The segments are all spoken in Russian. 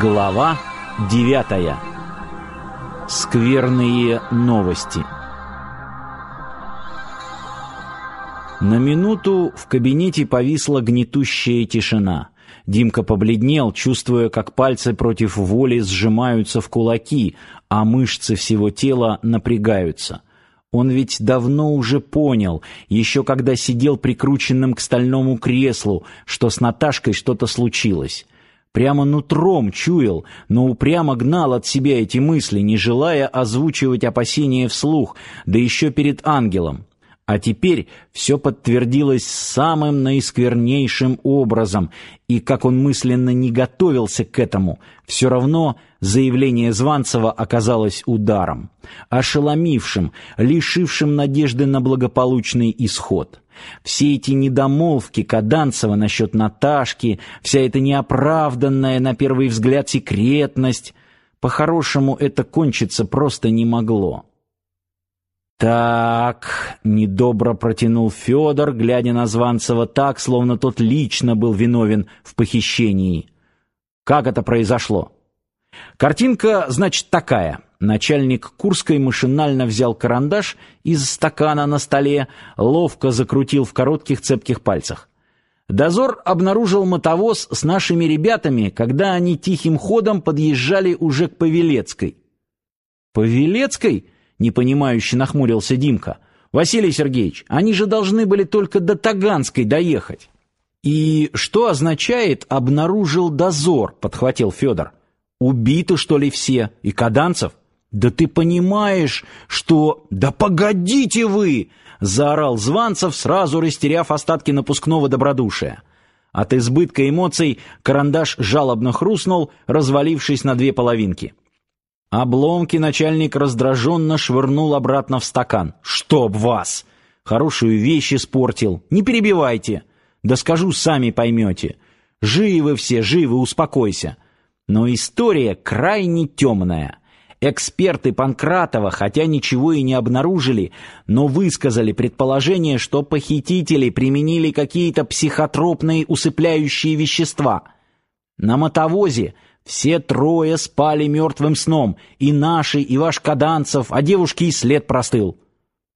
Глава девятая. Скверные новости. На минуту в кабинете повисла гнетущая тишина. Димка побледнел, чувствуя, как пальцы против воли сжимаются в кулаки, а мышцы всего тела напрягаются. Он ведь давно уже понял, еще когда сидел прикрученным к стальному креслу, что с Наташкой что-то случилось. Прямо нутром чуял, но упрямо гнал от себя эти мысли, не желая озвучивать опасения вслух, да еще перед ангелом. А теперь все подтвердилось самым наисквернейшим образом, и как он мысленно не готовился к этому, все равно заявление Званцева оказалось ударом, ошеломившим, лишившим надежды на благополучный исход. Все эти недомолвки Каданцева насчет Наташки, вся эта неоправданная на первый взгляд секретность, по-хорошему это кончиться просто не могло. Так, недобро протянул Федор, глядя на Званцева так, словно тот лично был виновен в похищении. Как это произошло? Картинка, значит, такая: начальник Курской машинально взял карандаш из стакана на столе, ловко закрутил в коротких цепких пальцах. Дозор обнаружил мотовоз с нашими ребятами, когда они тихим ходом подъезжали уже к Павелецкой. Павелецкой? Непонимающе нахмурился Димка. Василий Сергеевич, они же должны были только до Таганской доехать. И что означает обнаружил дозор, подхватил Федор. Убиты что ли все? И Каданцев? Да ты понимаешь, что Да погодите вы, заорал Званцев, сразу растеряв остатки напускного добродушия. От избытка эмоций карандаш жалобно хрустнул, развалившись на две половинки. Обломки начальник раздраженно швырнул обратно в стакан. «Чтоб вас! Хорошую вещь испортил! Не перебивайте! Да скажу, сами поймете. Живы все, живы, успокойся. Но история крайне темная. Эксперты Панкратова, хотя ничего и не обнаружили, но высказали предположение, что похитители применили какие-то психотропные усыпляющие вещества. На мотовозе все трое спали мертвым сном, и наши, и ваш Каданцев, а девушке и след простыл.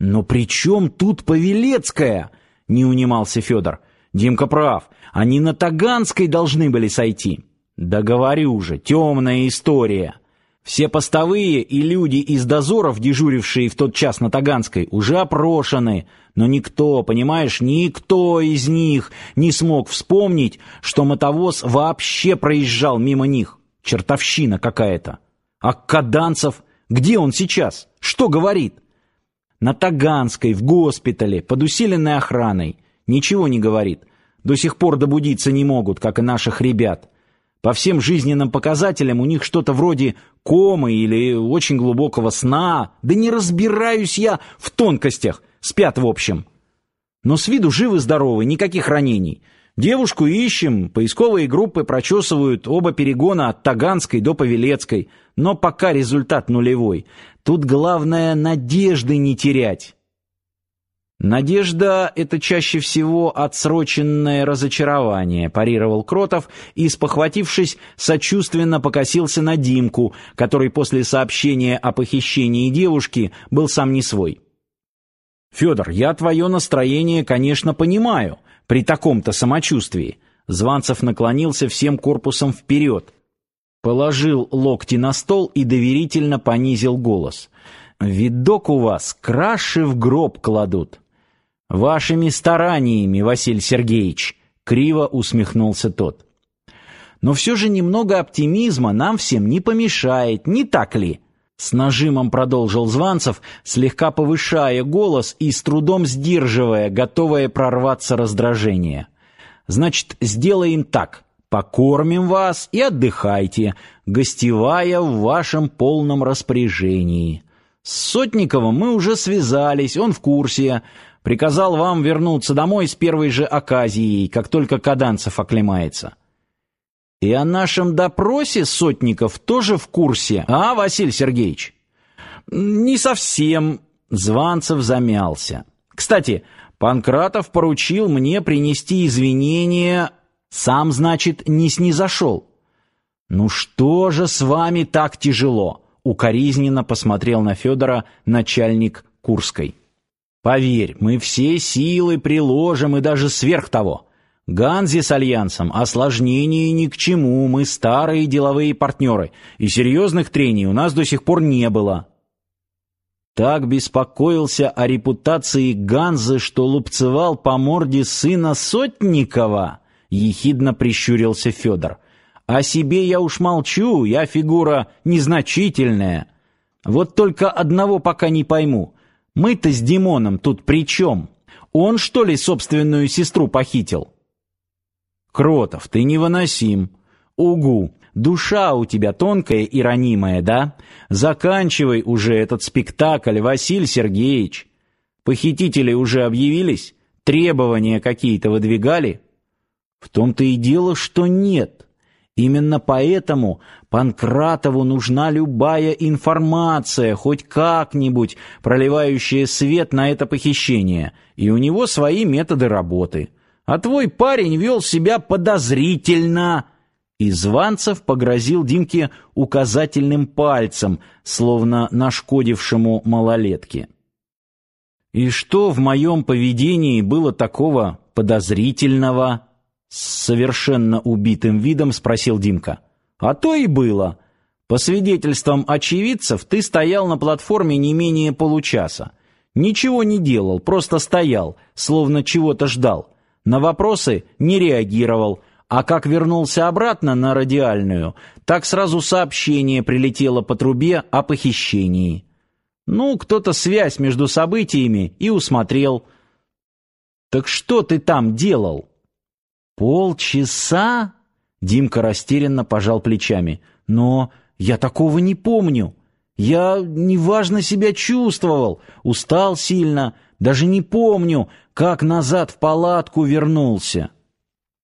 Но при чем тут Павелецкая? Не унимался Федор. Димка прав, они на Таганской должны были сойти. Да говорю же, темная история. Все постовые и люди из дозоров, дежурившие в тот час на Таганской, уже опрошены, но никто, понимаешь, никто из них не смог вспомнить, что мотовоз вообще проезжал мимо них. Чертовщина какая-то. А Каданцев, где он сейчас? Что говорит? На Таганской, в госпитале, под усиленной охраной. Ничего не говорит. До сих пор добудиться не могут, как и наших ребят. По всем жизненным показателям у них что-то вроде комы или очень глубокого сна. Да не разбираюсь я в тонкостях. Спят в общем. Но с виду живы-здоровы, никаких ранений. Девушку ищем, поисковые группы прочесывают оба перегона от Таганской до Павелецкой, но пока результат нулевой. Тут главное надежды не терять. Надежда это чаще всего отсроченное разочарование, парировал Кротов и, спохватившись, сочувственно покосился на Димку, который после сообщения о похищении девушки был сам не свой. Федор, я твое настроение, конечно, понимаю, при таком-то самочувствии. Званцев наклонился всем корпусом вперед, положил локти на стол и доверительно понизил голос. Видок у вас краши в гроб кладут. Вашими стараниями, Василий Сергеевич, криво усмехнулся тот. Но все же немного оптимизма нам всем не помешает, не так ли? С нажимом продолжил Званцев, слегка повышая голос и с трудом сдерживая готовое прорваться раздражение. Значит, сделаем так. Покормим вас и отдыхайте, гостевая в вашем полном распоряжении. С Сотниковым мы уже связались, он в курсе. Приказал вам вернуться домой с первой же оказией, как только Каданцев оклемается. И о нашем допросе Сотников тоже в курсе, а, Василий Сергеевич? Не совсем. Званцев замялся. Кстати, Панкратов поручил мне принести извинения, сам, значит, не снизошел. Ну что же с вами так тяжело? укоризненно посмотрел на Федора начальник Курской. Поверь, мы все силы приложим и даже сверх того. Ганзе с альянсом осложнений ни к чему, мы старые деловые партнеры, и серьезных трений у нас до сих пор не было. Так беспокоился о репутации Ганзы, что лупцевал по морде сына Сотникова, ехидно прищурился Федор. О себе я уж молчу, я фигура незначительная. Вот только одного пока не пойму. Мы-то с Димоном тут при чем? Он, что ли, собственную сестру похитил? Кротов, ты невыносим. Угу, душа у тебя тонкая и ранимая, да? Заканчивай уже этот спектакль, Василий Сергеевич. Похитители уже объявились? Требования какие-то выдвигали? В том-то и дело, что нет. Именно поэтому Панкратову нужна любая информация, хоть как-нибудь проливающая свет на это похищение, и у него свои методы работы. А твой парень вел себя подозрительно. И Званцев погрозил Димке указательным пальцем, словно нашкодившему малолетке. И что в моем поведении было такого подозрительного? С совершенно убитым видом спросил Димка. А то и было. По свидетельствам очевидцев, ты стоял на платформе не менее получаса. Ничего не делал, просто стоял, словно чего-то ждал. На вопросы не реагировал, а как вернулся обратно на радиальную, так сразу сообщение прилетело по трубе о похищении. Ну, кто-то связь между событиями и усмотрел. Так что ты там делал? Полчаса? Димка растерянно пожал плечами. Но я такого не помню. Я неважно себя чувствовал, устал сильно, даже не помню, как назад в палатку вернулся.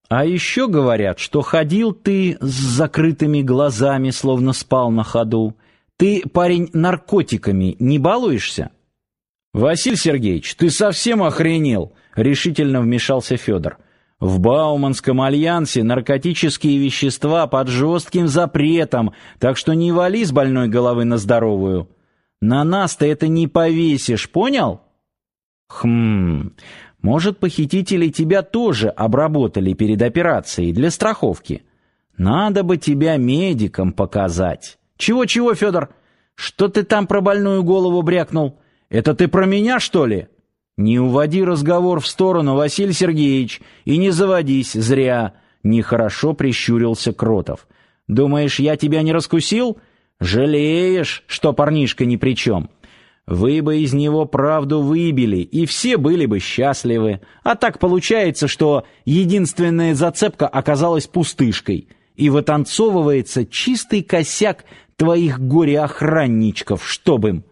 А еще говорят, что ходил ты с закрытыми глазами, словно спал на ходу. Ты, парень, наркотиками не балуешься? Василий Сергеевич, ты совсем охренел, решительно вмешался Федор. В Бауманском альянсе наркотические вещества под жестким запретом, так что не вали с больной головы на здоровую. На нас ты это не повесишь, понял? Хм. Может, похитители тебя тоже обработали перед операцией для страховки. Надо бы тебя медикам показать. Чего-чего, Федор? Что ты там про больную голову брякнул? Это ты про меня, что ли? Не уводи разговор в сторону, Василий Сергеевич, и не заводись зря, нехорошо прищурился Кротов. Думаешь, я тебя не раскусил? Жалеешь, что парнишка ни при чем. Вы бы из него правду выбили, и все были бы счастливы. А так получается, что единственная зацепка оказалась пустышкой, и вытанцовывается чистый косяк твоих горе-охранничков, чтоб им...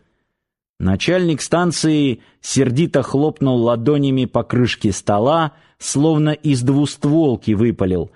Начальник станции сердито хлопнул ладонями по крышке стола, словно из двустволки выпалил,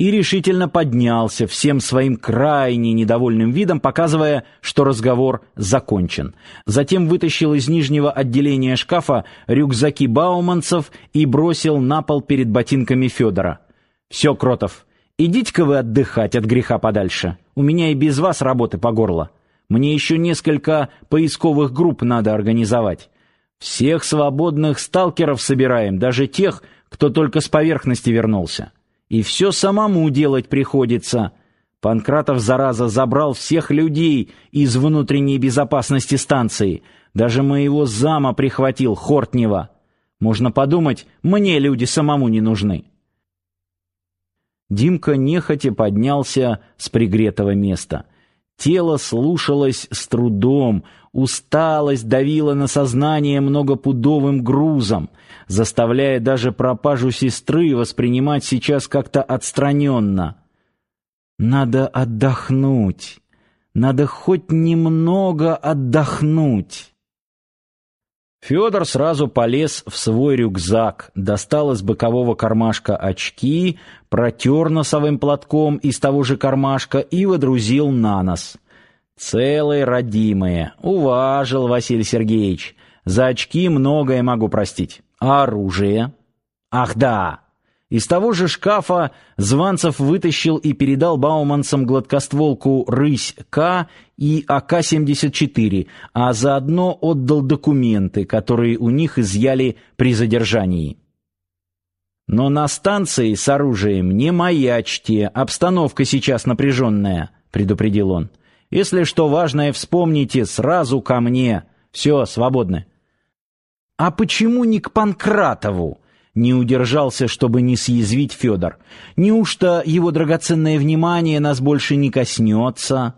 и решительно поднялся всем своим крайне недовольным видом, показывая, что разговор закончен. Затем вытащил из нижнего отделения шкафа рюкзаки бауманцев и бросил на пол перед ботинками Федора. «Все, Кротов, идите-ка вы отдыхать от греха подальше. У меня и без вас работы по горло». Мне еще несколько поисковых групп надо организовать. Всех свободных сталкеров собираем, даже тех, кто только с поверхности вернулся. И все самому делать приходится. Панкратов, зараза, забрал всех людей из внутренней безопасности станции. Даже моего зама прихватил, Хортнева. Можно подумать, мне люди самому не нужны. Димка нехотя поднялся с пригретого места — Тело слушалось с трудом, усталость давила на сознание многопудовым грузом, заставляя даже пропажу сестры воспринимать сейчас как-то отстраненно. Надо отдохнуть. Надо хоть немного отдохнуть. Федор сразу полез в свой рюкзак, достал из бокового кармашка очки, протер носовым платком из того же кармашка и водрузил на нос. Целые родимые. Уважил Василий Сергеевич. За очки многое могу простить. А оружие? Ах да! Из того же шкафа Званцев вытащил и передал бауманцам гладкостволку «Рысь-К» и АК-74, а заодно отдал документы, которые у них изъяли при задержании. «Но на станции с оружием не маячьте, обстановка сейчас напряженная», — предупредил он. «Если что важное вспомните, сразу ко мне. Все, свободны». «А почему не к Панкратову?» Не удержался, чтобы не съязвить Федор. Неужто его драгоценное внимание нас больше не коснется?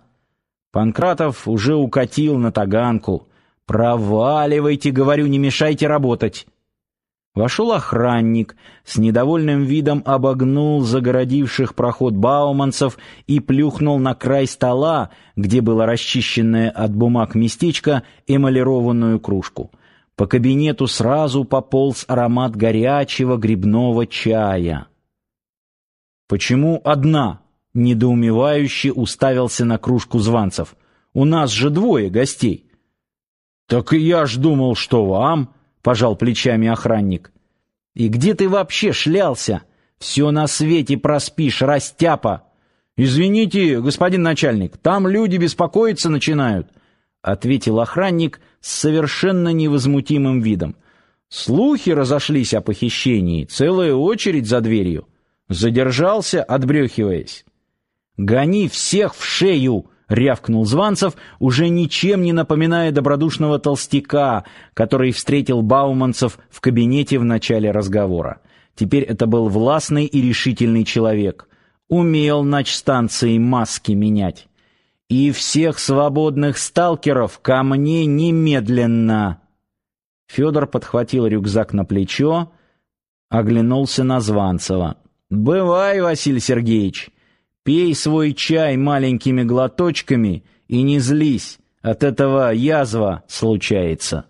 Панкратов уже укатил на таганку. «Проваливайте, — говорю, — не мешайте работать». Вошел охранник, с недовольным видом обогнул загородивших проход бауманцев и плюхнул на край стола, где было расчищенное от бумаг местечко, эмалированную кружку — по кабинету сразу пополз аромат горячего грибного чая. «Почему одна?» — недоумевающе уставился на кружку званцев. «У нас же двое гостей». «Так и я ж думал, что вам», — пожал плечами охранник. «И где ты вообще шлялся? Все на свете проспишь, растяпа!» «Извините, господин начальник, там люди беспокоиться начинают», — ответил охранник, — с совершенно невозмутимым видом. Слухи разошлись о похищении, целая очередь за дверью. Задержался, отбрехиваясь. «Гони всех в шею!» — рявкнул Званцев, уже ничем не напоминая добродушного толстяка, который встретил Бауманцев в кабинете в начале разговора. Теперь это был властный и решительный человек. Умел начстанции маски менять и всех свободных сталкеров ко мне немедленно. Федор подхватил рюкзак на плечо, оглянулся на Званцева. Бывай, Василий Сергеевич, пей свой чай маленькими глоточками и не злись, от этого язва случается.